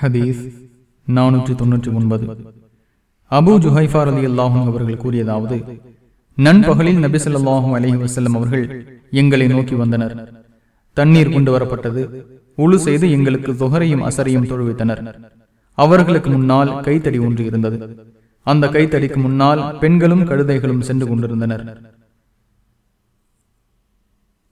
ஹதீஸ் நானூற்றி தொன்னூற்றி ஒன்பது. அபு ஜுஹைஃபார் அலி அல்லாஹும் அவர்கள் கூறியதாவது நண்பகலில் நபி ஸல்லல்லாஹு அலைஹி வஸல்லம் அவர்கள் எங்களை நோக்கி வந்தனர். தண்ணீர் கொண்டு வரப்பட்டது. உழு செய்து எங்களுக்கு தொகரையும் அசரையும் தொழுவித்தனர். அவர்களுக்கு முன்னால் கைத்தடி ஒன்று இருந்தது. அந்த கைத்தடிக்கு முன்னால் பெண்களும் கழுதைகளும் சென்று கொண்டிருந்தனர்.